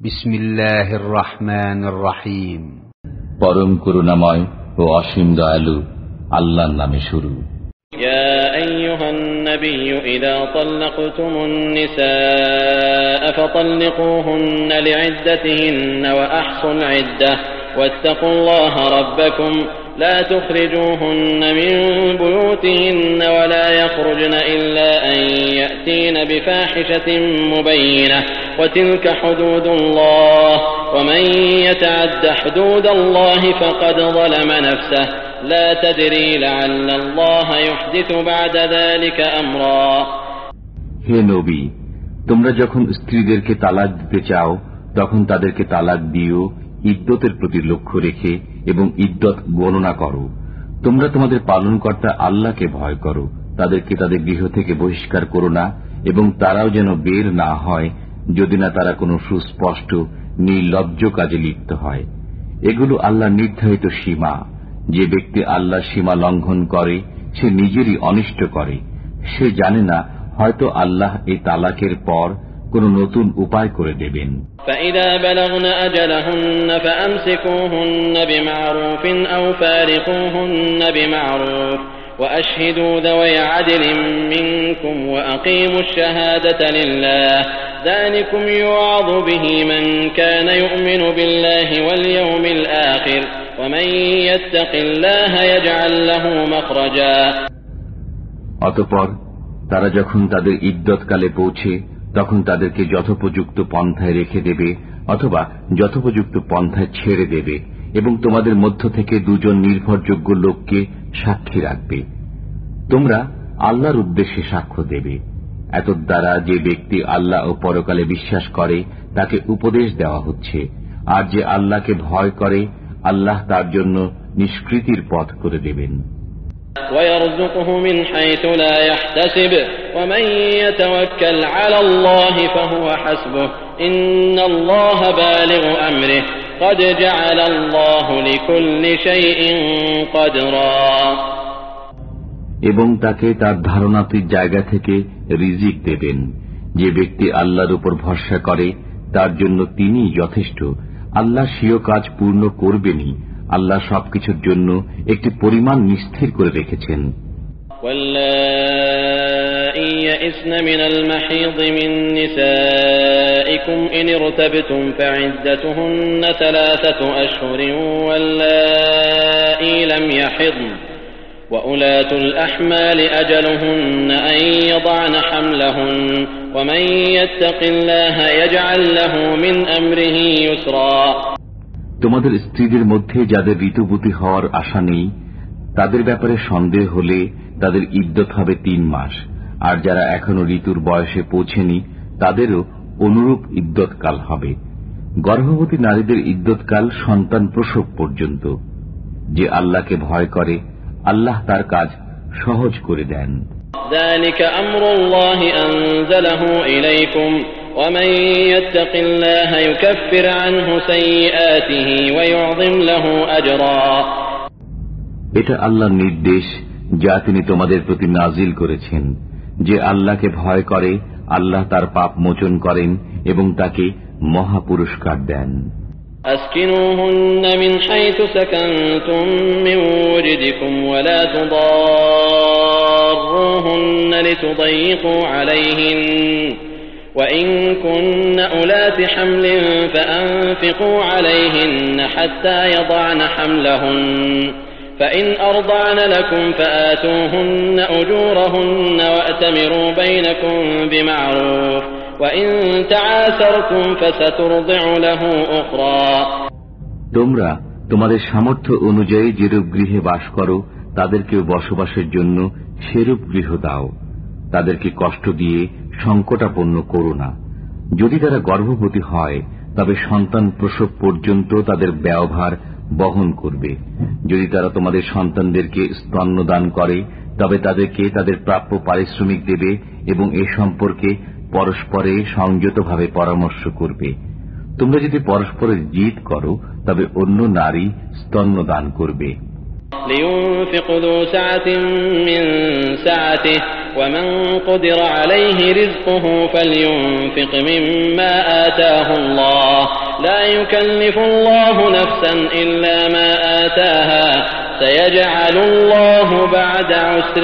بسم الله الرحمن الرحيم পরম করুণাময় ও অসীম দয়ালু আল্লাহর নামে শুরু يا أيها النبي إذا طلقتم النساء فطلقوهن لعدتهن وأحصوا العدة واتقوا الله ربكم لا تخرجوهن من بيوتهن ولا يخرجن إلا أن يأتين بفاحشة مبينة وتلك حدود الله ومن يتعد حدود الله فقد ظلم نفسه لا تدري لعل الله يحدث بعد ذلك أمرا হে নবী তোমরা যখন স্ত্রীদেরকে তালাক দিতে চাও তখন তাদেরকে তালাক দিও ইদ্যতের প্রতি লক্ষ্য রেখে এবং ইদ্যত গণনা করো। তোমরা তোমাদের পালনকর্তা আল্লাহকে ভয় করো। তাদেরকে তাদের গৃহ থেকে বহিষ্কার করো না এবং তারাও যেন বের না হয় যদি না তারা কোনো সুস্পষ্ট, নির্লজ্জ কাজে লিপ্ত হয়। এগুলো আল্লাহ নির্ধারিত সীমা। যে ব্যক্তি আল্লাহ সীমা লঙ্ঘন করে, সে নিজেরই অনিষ্ট করে। সে জানে না হয়তো আল্লাহ এই তালাকের পর কোন নতুন উপায় করে দেবেন। فإذا بلغن أجلهن فأمسكوهن بمعروف أو فارقوهن بمعروف وأشهدوا ذوي عدل منكم وأقيموا الشهادة لله ذلكم يوعظ به من كان يؤمن بالله واليوم الآخر ومن يتق الله يجعل له مخرجا অতপর তারা যখন তাদের ইদ্যৎকালে পৌঁছে তখন তাদেরকে যথোপযুক্ত পন্থায় রেখে দেবে অথবা যথোপযুক্ত পন্থায় ছেড়ে দেবে এবং তোমাদের মধ্য থেকে দুজন নির্ভরযোগ্য লোককে সাক্ষী রাখবে। তোমরা আল্লাহর উদ্দেশ্যে সাক্ষ্য দেবে। এত দ্বারা যে ব্যক্তি আল্লাহ ও পরকালে বিশ্বাস করে, তাকে উপদেশ দেওয়া হচ্ছে। আর যে আল্লাহকে ভয় করে, আল্লাহ তার জন্য নিষ্কৃতির পথ করে দেবেন। ويرزقه من حيث لا يحتسب ومن يتوكل على الله فهو حسبه إن الله بالغ أمره قد جعل الله لكل شيء قدرا এবং তাকে তার ধারণাতির জায়গা থেকে রিজিক দেবেন যে ব্যক্তি আল্লাহর উপর ভরসা করে তার জন্য তিনি যথেষ্ট আল্লাহ স্বীয় কাজ পূর্ণ করবেনই আল্লাহ সবকিছুর জন্য একটি পরিমাণ নিস্থির করে রেখেছেন واللائي يئسن من المحيض من نسائكم إن ارتبتم فعدتهن ثلاثة أشهر واللائي لم يحضن وأولاة الأحمال أجلهن أن يضعن حملهن ومن يتق الله يجعل له من أمره يسرا তোমাদের স্ত্রীদের মধ্যে যাদের ঋতুবতী হওয়ার আশা নেই তাদের ব্যাপারে সন্দেহ হলে তাদের ইদ্যত হবে তিন মাস আর যারা এখনো ঋতুর বয়সে পৌঁছেনি তাদেরও অনুরূপ ইদ্যৎকাল হবে গর্ভবতী নারীদের ইদ্যৎকাল সন্তান প্রসব পর্যন্ত যে আল্লাহকে ভয় করে আল্লাহ তার কাজ সহজ করে দেন ذلك أمر الله أنزله إليكم ومن يتق الله يكفر عنه سيئاته ويعظم له أجرا এটা আল্লাহর নির্দেশ যা তিনি তোমাদের প্রতি নাজিল করেছেন যে আল্লাহকে ভয় করে আল্লাহ তার পাপ মোচন করেন এবং তাকে মহা পুরস্কার দেন أسكنوهن من حيث سكنتم من وجدكم ولا تضاروهن لتضيقوا عليهن وإن كن أولات حمل فأنفقوا عليهن حتى يضعن حملهن فإن أرضعن لكم فآتوهن أجورهن وأتمروا بينكم بمعروف وإن تعاسرتم فسترضع له أخرى তোমরা তোমাদের সামর্থ্য অনুযায়ী যেরূপ গৃহে বাস করো তাদেরকেও বসবাসের জন্য সেরূপ গৃহ দাও তাদেরকে কষ্ট দিয়ে সংকটাপন্ন করো না। যদি তারা গর্ভবতী হয়, তবে সন্তান প্রসব পর্যন্ত তাদের ব্যবহার বহন করবে। যদি তারা তোমাদের সন্তানদেরকে স্তন্যদান করে, তবে তাদেরকে তাদের প্রাপ্য পারিশ্রমিক দেবে এবং এ সম্পর্কে পরস্পরে সংযতভাবে পরামর্শ করবে। তোমরা যদি পরস্পরের জিত করো, তবে অন্য নারী স্তন্যদান করবে। لينفق ذو سعة من سعته ومن قدر عليه رزقه فلينفق مما آتاه الله لا يكلف الله نفسا إلا ما آتاها سيجعل الله بعد عسر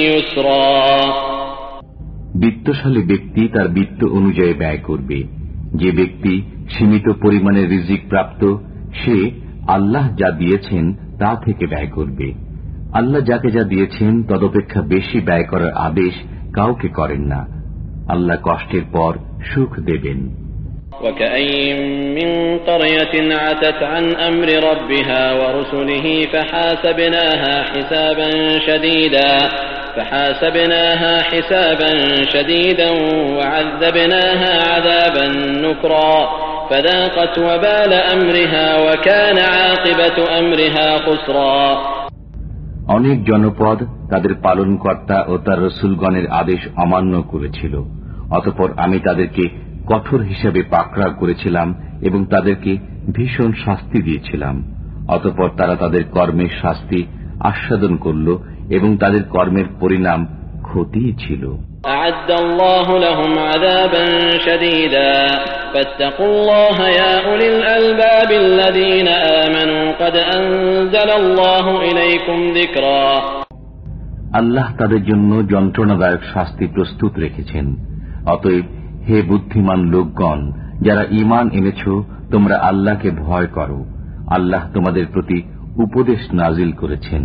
يسرا বিত্তশালী ব্যক্তি তার বিত্ত অনুযায়ী ব্যয় করবে যে ব্যক্তি সীমিত পরিমাণে রিজিক প্রাপ্ত সে আল্লাহ যা দিয়েছেন তা থেকে ব্যয় করবে আল্লাহ যাকে যা দিয়েছেন তদপেক্ষা বেশি ব্যয় করার আদেশ কাউকে করেন না আল্লাহ কষ্টের পর সুখ দেবেন وكأين من قرية عتت عن أمر ربها ورسله فحاسبناها حسابا شديدا فحاسبناها حسابا شديدا وعذبناها عذابا نكرا فذاقت وبال أمرها وكان عاقبة أمرها خسرا অনেক জনপদ তাদের পালনকর্তা ও তার রসুলগণের আদেশ অমান্য করেছিল। অতপর আমি তাদেরকে কঠোর হিসেবে পাকড়া করেছিলাম এবং তাদেরকে ভীষণ শাস্তি দিয়েছিলাম। অতপর তারা তাদের কর্মের শাস্তি আস্বাদন করল এবং তাদের কর্মের পরিণাম ক্ষতি ছিল। أعد الله لهم عذابا شديدا فاتقوا الله يا أولي الألباب الذين آمنوا قد أنزل الله إليكم ذكرا আল্লাহ তাদের জন্য যন্ত্রণাদায়ক শাস্তি প্রস্তুত রেখেছেন অতএব হে বুদ্ধিমান লোকগণ যারা ইমান এনেছ তোমরা আল্লাহকে ভয় করো আল্লাহ তোমাদের প্রতি উপদেশ নাজিল করেছেন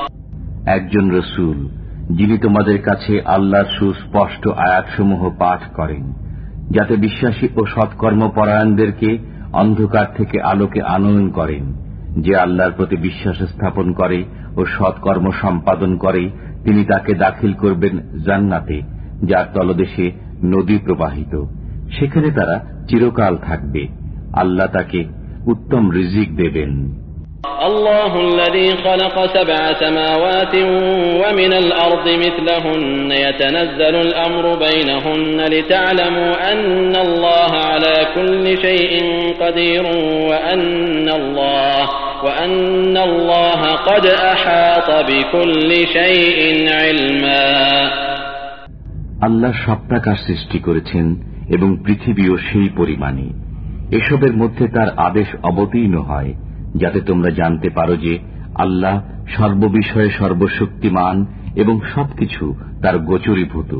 একজন রসুল, যিনি তোমাদের কাছে আল্লাহর সুস্পষ্ট আয়াতসমূহ পাঠ করেন, যাতে বিশ্বাসী ও সৎকর্ম পরায়ণদেরকে অন্ধকার থেকে আলোকে আনয়ন করেন, যে আল্লাহর প্রতি বিশ্বাস স্থাপন করে ও সৎকর্ম সম্পাদন করে, তিনি তাকে দাখিল করবেন জান্নাতে, যার তলদেশে নদী প্রবাহিত। সেখানে তারা চিরকাল থাকবে। আল্লাহ তাকে উত্তম রিজিক দেবেন। الله الذي خلق سبع سماوات ومن الأرض مثلهن يتنزل الأمر بينهن لتعلموا أن الله على كل شيء قدير وأن الله وأن الله قد أحاط بكل شيء علما আল্লাহ সপ্তাকাশ সৃষ্টি করেছেন এবং পৃথিবীও সেই পরিমাণে এসবের মধ্যে তার আদেশ অবতীর্ণ হয় যাতে তোমরা জানতে পারো যে আল্লাহ সর্ববিষয়ে সর্বশক্তিমান এবং সবকিছু তার গোচরীভূত।